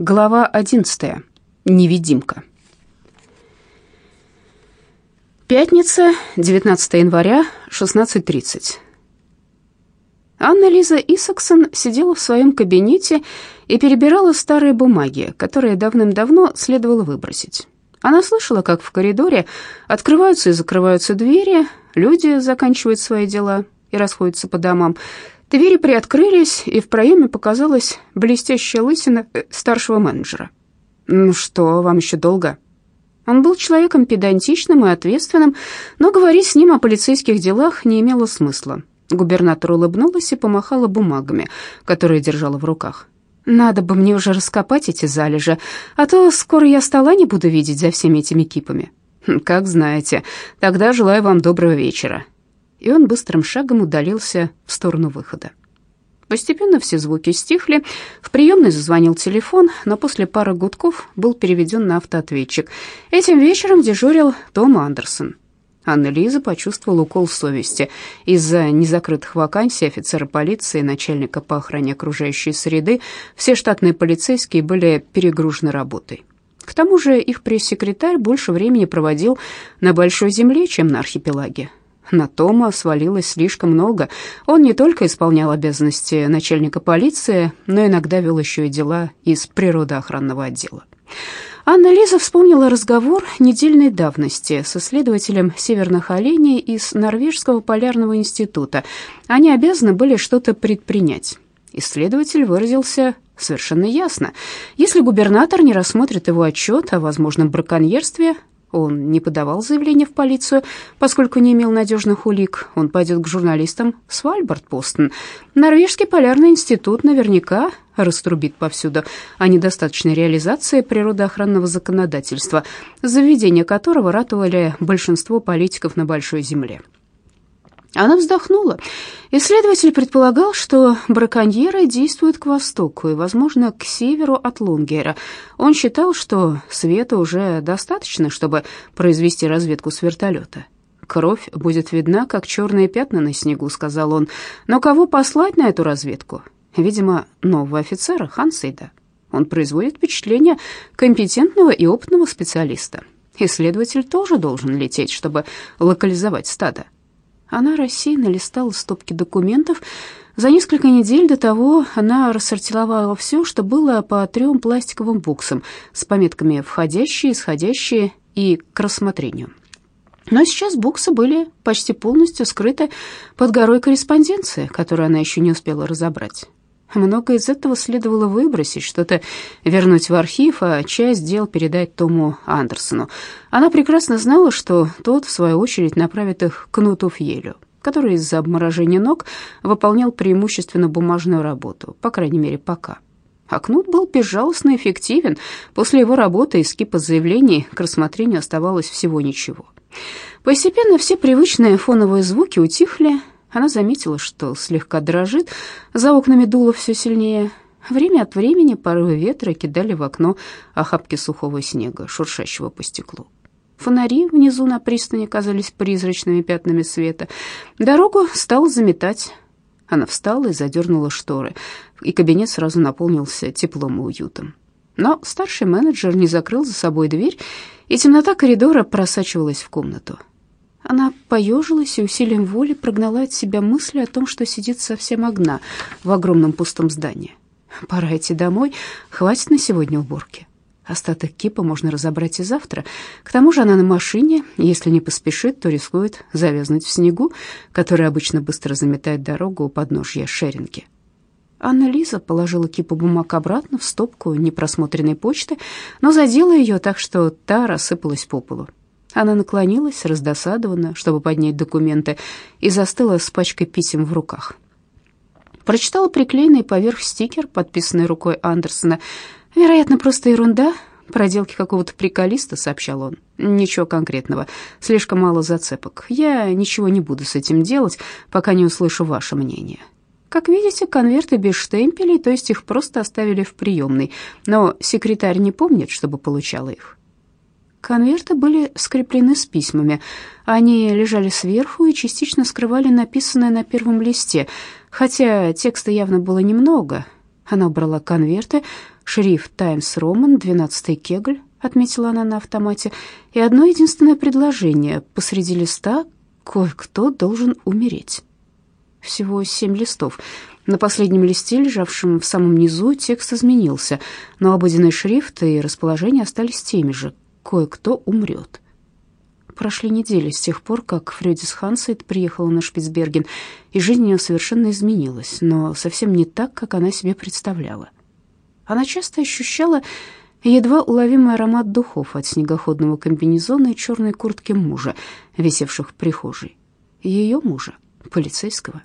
Глава 11. Невидимка. Пятница, 19 января, 16.30. Анна-Лиза Исаксон сидела в своем кабинете и перебирала старые бумаги, которые давным-давно следовало выбросить. Она слышала, как в коридоре открываются и закрываются двери, люди заканчивают свои дела и расходятся по домам. Двери приоткрылись, и в проеме показалась блестящая лысина э, старшего менеджера. «Ну что, вам еще долго?» Он был человеком педантичным и ответственным, но говорить с ним о полицейских делах не имело смысла. Губернатор улыбнулась и помахала бумагами, которые держала в руках. «Надо бы мне уже раскопать эти залежи, а то скоро я стола не буду видеть за всеми этими кипами». «Как знаете. Тогда желаю вам доброго вечера», и он быстрым шагом удалился в сторону выхода. Постепенно все звуки стихли, в приемной зазвонил телефон, но после пары гудков был переведен на автоответчик. Этим вечером дежурил Том Андерсон. Анна-Лиза почувствовала укол совести. Из-за незакрытых вакансий офицера полиции и начальника по охране окружающей среды все штатные полицейские были перегружены работой. К тому же их пресс-секретарь больше времени проводил на Большой Земле, чем на архипелаге. На Тома свалилось слишком много. Он не только исполнял обязанности начальника полиции, но иногда вел еще и дела из природоохранного отдела. Анна-Лиза вспомнила разговор недельной давности с исследователем северных оленей из Норвежского полярного института. Они обязаны были что-то предпринять. Исследователь выразился совершенно ясно. Если губернатор не рассмотрит его отчет о возможном браконьерстве, он не подавал заявление в полицию, поскольку не имел надежных улик. Он пойдет к журналистам Свальбард-Постен. Норвежский полярный институт наверняка раструбит повсюду о недостаточной реализации природоохранного законодательства, заведение которого ратовали большинство политиков на Большой Земле. Она вздохнула. Исследователь предполагал, что браконьеры действуют к востоку и, возможно, к северу от Лунгера. Он считал, что света уже достаточно, чтобы произвести разведку с вертолета. «Кровь будет видна, как черные пятна на снегу», — сказал он. «Но кого послать на эту разведку? Видимо, нового офицера, Хансейда. Он производит впечатление компетентного и опытного специалиста. Исследователь тоже должен лететь, чтобы локализовать стадо». Она рассеянно листала стопки документов. За несколько недель до того она рассортировала все, что было по трем пластиковым боксам с пометками «входящие», «исходящие» и «к рассмотрению». Но сейчас боксы были почти полностью скрыты под горой корреспонденции, которую она еще не успела разобрать. Много из этого следовало выбросить, что-то вернуть в архив, а часть дел передать Тому Андерсону. Она прекрасно знала, что тот, в свою очередь, направит их к Нуту Фьелю, который из-за обморожения ног выполнял преимущественно бумажную работу, по крайней мере, пока. А Кнут был безжалостно эффективен. После его работы из кипа заявлений к рассмотрению оставалось всего ничего. Постепенно все привычные фоновые звуки утихли, она заметила, что слегка дрожит, за окнами дуло все сильнее. Время от времени порывы ветра кидали в окно охапки сухого снега, шуршащего по стеклу. Фонари внизу на пристани казались призрачными пятнами света. Дорогу стал заметать. Она встала и задернула шторы, и кабинет сразу наполнился теплом и уютом. Но старший менеджер не закрыл за собой дверь, и темнота коридора просачивалась в комнату. Она поежилась и усилием воли прогнала от себя мысли о том, что сидит совсем одна в огромном пустом здании. Пора идти домой, хватит на сегодня уборки. Остаток кипа можно разобрать и завтра. К тому же она на машине, если не поспешит, то рискует завязнуть в снегу, который обычно быстро заметает дорогу у подножья шеринги. Анна-Лиза положила кипу бумаг обратно в стопку непросмотренной почты, но задела ее так, что та рассыпалась по полу. Она наклонилась, раздосадованно, чтобы поднять документы, и застыла с пачкой писем в руках. Прочитала приклеенный поверх стикер, подписанный рукой Андерсона. «Вероятно, просто ерунда, проделки какого-то приколиста», — сообщал он. «Ничего конкретного, слишком мало зацепок. Я ничего не буду с этим делать, пока не услышу ваше мнение». Как видите, конверты без штемпелей, то есть их просто оставили в приемной, но секретарь не помнит, чтобы получала их. Конверты были скреплены с письмами. Они лежали сверху и частично скрывали написанное на первом листе, хотя текста явно было немного. Она брала конверты, шрифт «Таймс Роман», «12 Кегль», отметила она на автомате, и одно единственное предложение посреди листа «Кое-кто должен умереть». Всего семь листов. На последнем листе, лежавшем в самом низу, текст изменился, но обыденный шрифт и расположение остались теми же. «Кое-кто умрет». Прошли недели с тех пор, как Фрёдис Хансейд приехала на Шпицберген, и жизнь ее совершенно изменилась, но совсем не так, как она себе представляла. Она часто ощущала едва уловимый аромат духов от снегоходного комбинезона и черной куртки мужа, висевших в прихожей. Ее мужа, полицейского.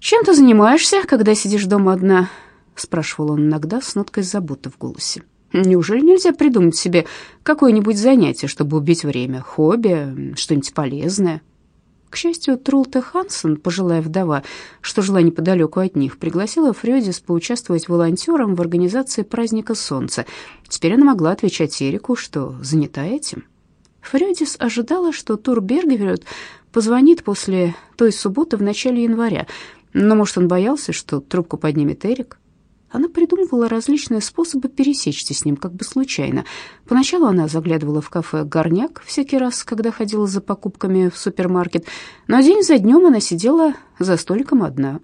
«Чем ты занимаешься, когда сидишь дома одна?» — спрашивал он иногда с ноткой заботы в голосе. Неужели нельзя придумать себе какое-нибудь занятие, чтобы убить время, хобби, что-нибудь полезное? К счастью, Трулта Хансен, пожилая вдова, что жила неподалеку от них, пригласила Фрёдис поучаствовать волонтером в организации праздника Солнца. Теперь она могла отвечать Эрику, что занята этим. Фрёдис ожидала, что Тур Бергеверет позвонит после той субботы в начале января, но, может, он боялся, что трубку поднимет Эрик. Она придумывала различные способы пересечься с ним, как бы случайно. Поначалу она заглядывала в кафе «Горняк» всякий раз, когда ходила за покупками в супермаркет, но день за днем она сидела за столиком одна.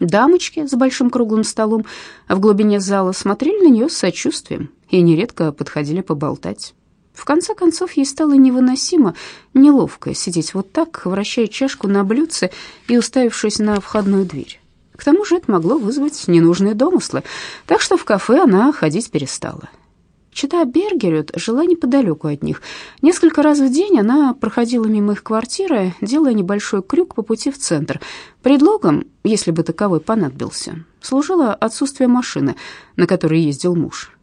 Дамочки за большим круглым столом в глубине зала смотрели на нее с сочувствием и нередко подходили поболтать. В конце концов, ей стало невыносимо, неловко сидеть вот так, вращая чашку на блюдце и уставившись на входную дверь. К тому же это могло вызвать ненужные домыслы, так что в кафе она ходить перестала. Чита Бергерют жила неподалеку от них. Несколько раз в день она проходила мимо их квартиры, делая небольшой крюк по пути в центр. Предлогом, если бы таковой понадобился, служило отсутствие машины, на которой ездил муж.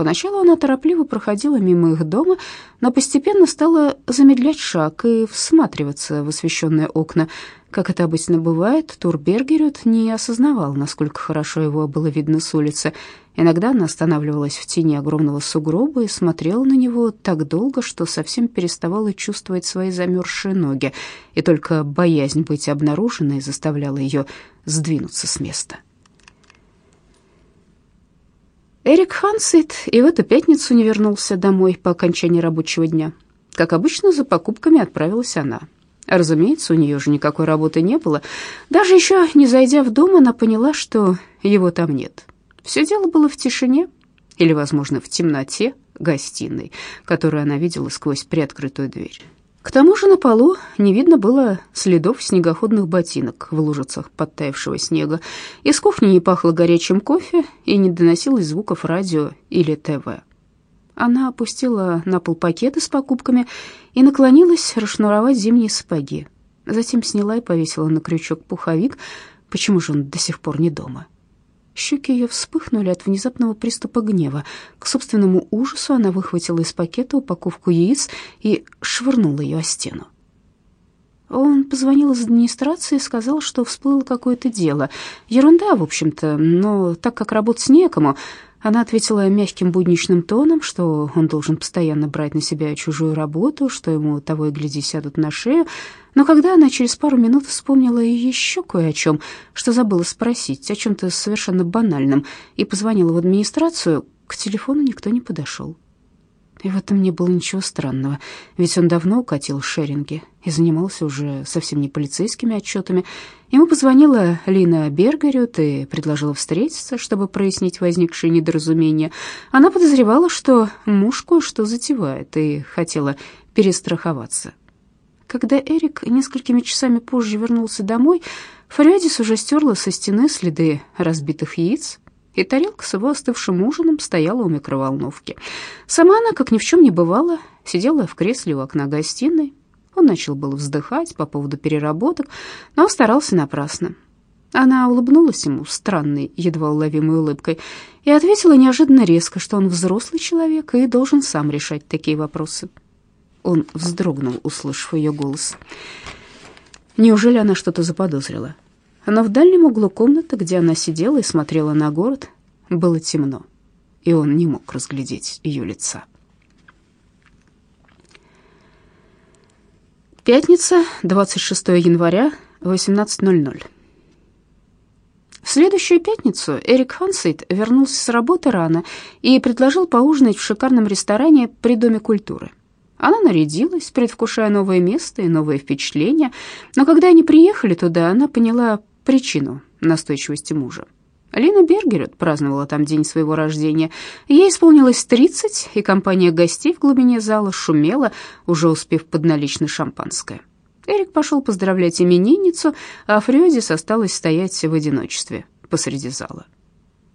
Поначалу она торопливо проходила мимо их дома, но постепенно стала замедлять шаг и всматриваться в освещенные окна. Как это обычно бывает, Турбергерют не осознавал, насколько хорошо его было видно с улицы. Иногда она останавливалась в тени огромного сугроба и смотрела на него так долго, что совсем переставала чувствовать свои замерзшие ноги, и только боязнь быть обнаруженной заставляла ее сдвинуться с места. Эрик Хансит и в эту пятницу не вернулся домой по окончании рабочего дня. Как обычно, за покупками отправилась она. Разумеется, у нее же никакой работы не было. Даже еще не зайдя в дом, она поняла, что его там нет. Все дело было в тишине или, возможно, в темноте гостиной, которую она видела сквозь приоткрытую дверь. К тому же на полу не видно было следов снегоходных ботинок в лужицах подтаявшего снега. Из кухни не пахло горячим кофе и не доносилось звуков радио или ТВ. Она опустила на пол пакеты с покупками и наклонилась расшнуровать зимние сапоги. Затем сняла и повесила на крючок пуховик. Почему же он до сих пор не дома? Щеки ее вспыхнули от внезапного приступа гнева. К собственному ужасу она выхватила из пакета упаковку яиц и швырнула ее о стену. Он позвонил из администрации и сказал, что всплыло какое-то дело. Ерунда, в общем-то, но так как работать некому, она ответила мягким будничным тоном, что он должен постоянно брать на себя чужую работу, что ему того и гляди сядут на шею. Но когда она через пару минут вспомнила еще кое о чем, что забыла спросить, о чем-то совершенно банальном, и позвонила в администрацию, к телефону никто не подошел. И в этом не было ничего странного, ведь он давно укатил шеринги и занимался уже совсем не полицейскими отчетами. Ему позвонила Лина Бергерют и предложила встретиться, чтобы прояснить возникшее недоразумение. Она подозревала, что муж кое-что затевает и хотела перестраховаться. Когда Эрик несколькими часами позже вернулся домой, Фрядис уже стерла со стены следы разбитых яиц, и тарелка с его остывшим ужином стояла у микроволновки. Сама она, как ни в чем не бывало, сидела в кресле у окна гостиной. Он начал было вздыхать по поводу переработок, но старался напрасно. Она улыбнулась ему странной, едва уловимой улыбкой и ответила неожиданно резко, что он взрослый человек и должен сам решать такие вопросы. Он вздрогнул, услышав ее голос. Неужели она что-то заподозрила? Но в дальнем углу комнаты, где она сидела и смотрела на город, было темно, и он не мог разглядеть ее лица. Пятница, 26 января, 18.00. В следующую пятницу Эрик Хансейт вернулся с работы рано и предложил поужинать в шикарном ресторане при Доме культуры. Она нарядилась, предвкушая новое место и новые впечатления, но когда они приехали туда, она поняла причину настойчивости мужа. Лина Бергерет праздновала там день своего рождения. Ей исполнилось 30, и компания гостей в глубине зала шумела, уже успев подналичить шампанское. Эрик пошел поздравлять именинницу, а Фрёдис осталась стоять в одиночестве посреди зала.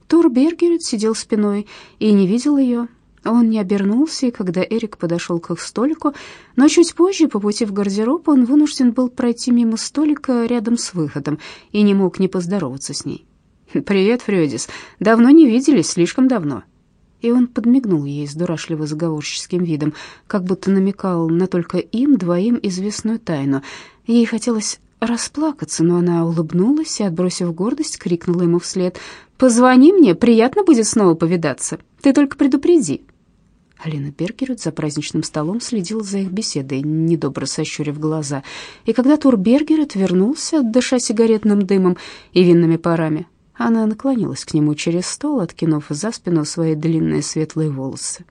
Тур Бергерет сидел спиной и не видел ее. Он не обернулся, и когда Эрик подошел к их столику, но чуть позже, по пути в гардероб, он вынужден был пройти мимо столика рядом с выходом и не мог не поздороваться с ней. «Привет, Фрёдис. Давно не виделись, слишком давно». И он подмигнул ей с дурашливо заговорческим видом, как будто намекал на только им двоим известную тайну. Ей хотелось расплакаться, но она улыбнулась и, отбросив гордость, крикнула ему вслед. «Позвони мне, приятно будет снова повидаться. Ты только предупреди». Алина Бергерет за праздничным столом следила за их беседой, недобро сощурив глаза. И когда Тур Бергерет вернулся, дыша сигаретным дымом и винными парами, она наклонилась к нему через стол, откинув за спину свои длинные светлые волосы.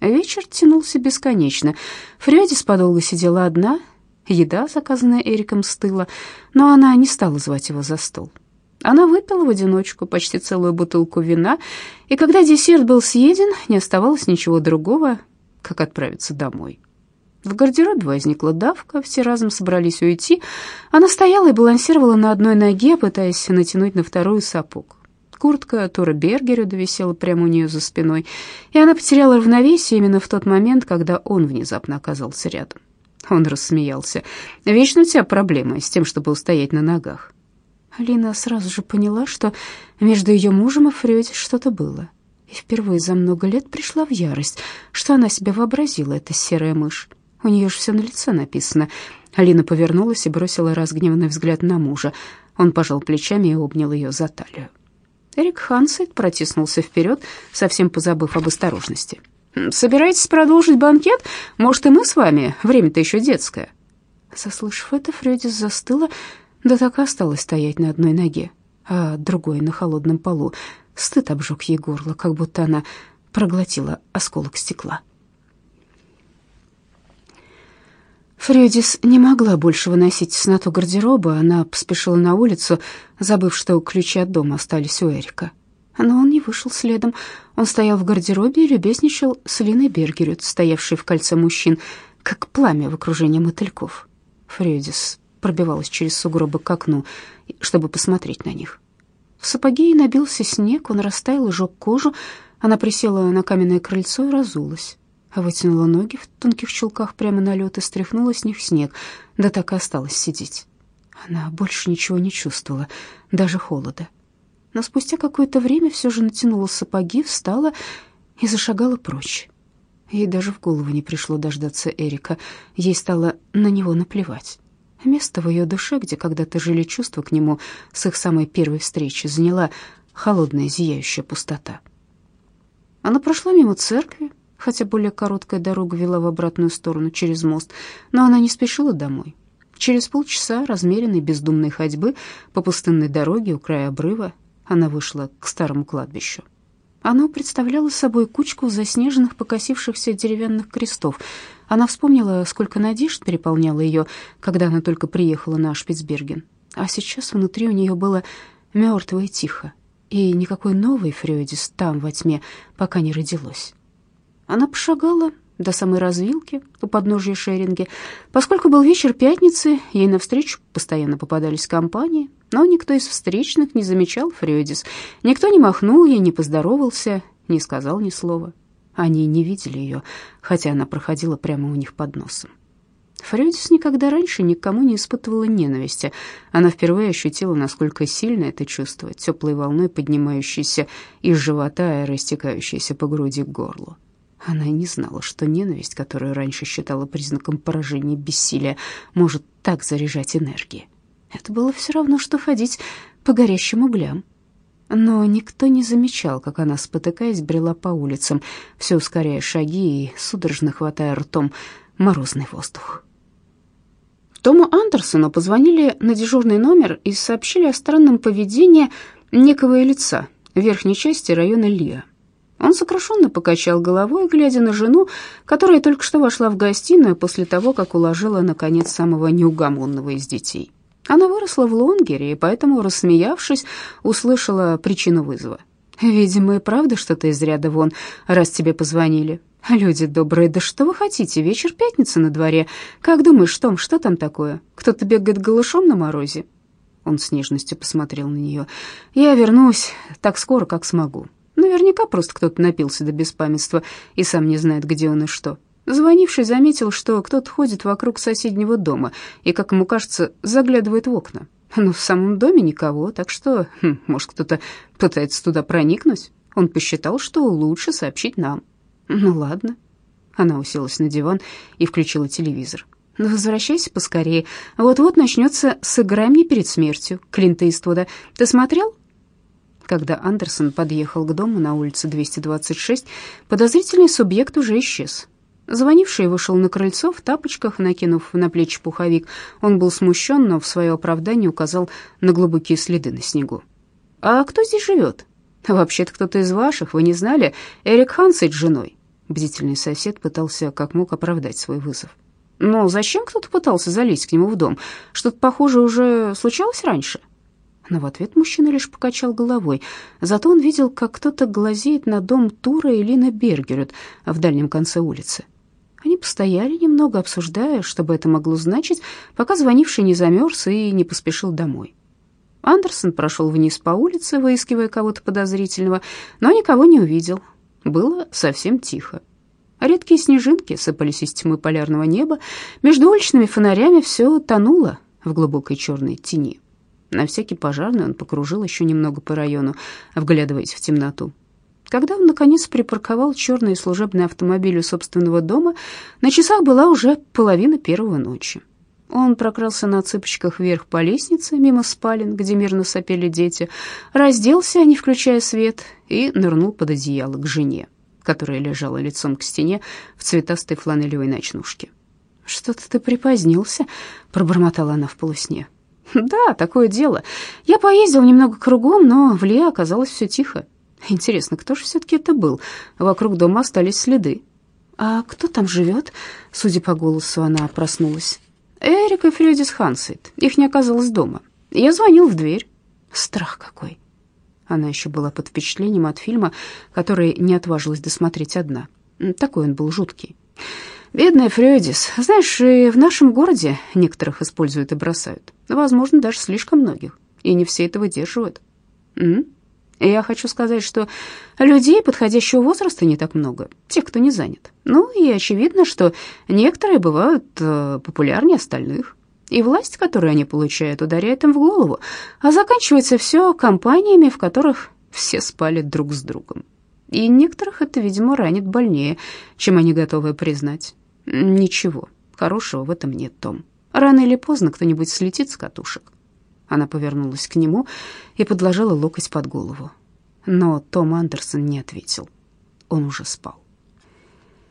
Вечер тянулся бесконечно. Фрёдис подолгу сидела одна, еда, заказанная Эриком, стыла, но она не стала звать его за стол. Она выпила в одиночку почти целую бутылку вина, и когда десерт был съеден, не оставалось ничего другого, как отправиться домой. В гардеробе возникла давка, все разом собрались уйти. Она стояла и балансировала на одной ноге, пытаясь натянуть на вторую сапог. Куртка Тора Бергерюда висела прямо у нее за спиной, и она потеряла равновесие именно в тот момент, когда он внезапно оказался рядом. Он рассмеялся. «Вечно у тебя проблемы с тем, чтобы устоять на ногах». Алина сразу же поняла, что между ее мужем и Фрёди что-то было. И впервые за много лет пришла в ярость, что она себе вообразила, эта серая мышь. У нее же все на лице написано. Алина повернулась и бросила разгневанный взгляд на мужа. Он пожал плечами и обнял ее за талию. Эрик Хансейд протиснулся вперед, совсем позабыв об осторожности. «Собираетесь продолжить банкет? Может, и мы с вами? Время-то еще детское». Заслышав это, Фреддис застыла, да так и осталась стоять на одной ноге, а другой на холодном полу. Стыд обжег ей горло, как будто она проглотила осколок стекла. Фредис не могла больше выносить сноту гардероба, она поспешила на улицу, забыв, что ключи от дома остались у Эрика. Но он не вышел следом. Он стоял в гардеробе и любезничал с Линой Бергерют, стоявшей в кольце мужчин, как пламя в окружении мотыльков. Фредис пробивалась через сугробы к окну, чтобы посмотреть на них. В сапоге ей набился снег, он растаял и жег кожу. Она присела на каменное крыльцо и разулась вытянула ноги в тонких чулках прямо на лед и стряхнула с них снег, да так и осталась сидеть. Она больше ничего не чувствовала, даже холода. Но спустя какое-то время все же натянула сапоги, встала и зашагала прочь. Ей даже в голову не пришло дождаться Эрика, ей стало на него наплевать. Место в ее душе, где когда-то жили чувства к нему с их самой первой встречи, заняла холодная зияющая пустота. Она прошла мимо церкви, хотя более короткая дорога вела в обратную сторону через мост, но она не спешила домой. Через полчаса размеренной бездумной ходьбы по пустынной дороге у края обрыва она вышла к старому кладбищу. Оно представляло собой кучку заснеженных, покосившихся деревянных крестов. Она вспомнила, сколько надежд переполняло ее, когда она только приехала на Шпицберген. А сейчас внутри у нее было мертво и тихо, и никакой новой Фрёдис там во тьме пока не родилось. Она пошагала до самой развилки у подножия шеринги. Поскольку был вечер пятницы, ей навстречу постоянно попадались компании, но никто из встречных не замечал Фрёдис. Никто не махнул ей, не поздоровался, не сказал ни слова. Они не видели ее, хотя она проходила прямо у них под носом. Фрёдис никогда раньше никому не испытывала ненависти. Она впервые ощутила, насколько сильно это чувство, теплой волной поднимающейся из живота и растекающейся по груди к горлу. Она не знала, что ненависть, которую раньше считала признаком поражения бессилия, может так заряжать энергией. Это было все равно, что ходить по горящим углям. Но никто не замечал, как она, спотыкаясь, брела по улицам, все ускоряя шаги и судорожно хватая ртом морозный воздух. Тому Андерсону позвонили на дежурный номер и сообщили о странном поведении некого лица в верхней части района Лиа. Он сокрушенно покачал головой, глядя на жену, которая только что вошла в гостиную после того, как уложила, наконец, самого неугомонного из детей. Она выросла в Лонгере, и поэтому, рассмеявшись, услышала причину вызова. «Видимо, и правда что-то из ряда вон, раз тебе позвонили. Люди добрые, да что вы хотите? Вечер пятницы на дворе. Как думаешь, Том, что там такое? Кто-то бегает голышом на морозе?» Он с нежностью посмотрел на нее. «Я вернусь так скоро, как смогу. Наверняка просто кто-то напился до беспамятства и сам не знает, где он и что. Звонивший заметил, что кто-то ходит вокруг соседнего дома и, как ему кажется, заглядывает в окна. Но в самом доме никого, так что, хм, может, кто-то пытается туда проникнуть. Он посчитал, что лучше сообщить нам. Ну ладно. Она уселась на диван и включила телевизор. «Ну, возвращайся поскорее. Вот-вот начнется «Сыграй мне перед смертью» Клинта Иствуда. Ты смотрел?» Когда Андерсон подъехал к дому на улице 226, подозрительный субъект уже исчез. Звонивший вышел на крыльцо в тапочках, накинув на плечи пуховик. Он был смущен, но в свое оправдание указал на глубокие следы на снегу. «А кто здесь живет?» «Вообще-то кто-то из ваших, вы не знали? Эрик Хансейд с женой». Бдительный сосед пытался как мог оправдать свой вызов. «Но зачем кто-то пытался залезть к нему в дом? Что-то похожее уже случалось раньше?» Но в ответ мужчина лишь покачал головой. Зато он видел, как кто-то глазеет на дом Тура и Лина Бергерет в дальнем конце улицы. Они постояли немного, обсуждая, что бы это могло значить, пока звонивший не замерз и не поспешил домой. Андерсон прошел вниз по улице, выискивая кого-то подозрительного, но никого не увидел. Было совсем тихо. Редкие снежинки сыпались из тьмы полярного неба. Между уличными фонарями все тонуло в глубокой черной тени. На всякий пожарный он покружил еще немного по району, вглядываясь в темноту. Когда он, наконец, припарковал черный служебный автомобиль у собственного дома, на часах была уже половина первого ночи. Он прокрался на цыпочках вверх по лестнице, мимо спален, где мирно сопели дети, разделся, не включая свет, и нырнул под одеяло к жене, которая лежала лицом к стене в цветастой фланелевой ночнушке. «Что-то ты припозднился», — пробормотала она в полусне. «Да, такое дело. Я поездил немного кругом, но в Ле оказалось все тихо. Интересно, кто же все-таки это был? Вокруг дома остались следы. А кто там живет? Судя по голосу, она проснулась. Эрик и Фредис Хансейд. Их не оказалось дома. Я звонил в дверь. Страх какой. Она еще была под впечатлением от фильма, который не отважилась досмотреть одна. Такой он был жуткий. Бедная Фредис. Знаешь, и в нашем городе некоторых используют и бросают. Возможно, даже слишком многих. И не все это выдерживают. М? Я хочу сказать, что людей подходящего возраста не так много, тех, кто не занят. Ну и очевидно, что некоторые бывают э, популярнее остальных. И власть, которую они получают, ударяет им в голову, а заканчивается все компаниями, в которых все спали друг с другом. И некоторых это, видимо, ранит больнее, чем они готовы признать. Ничего хорошего в этом нет, Том. Рано или поздно кто-нибудь слетит с катушек. Она повернулась к нему и подложила локоть под голову. Но Том Андерсон не ответил. Он уже спал.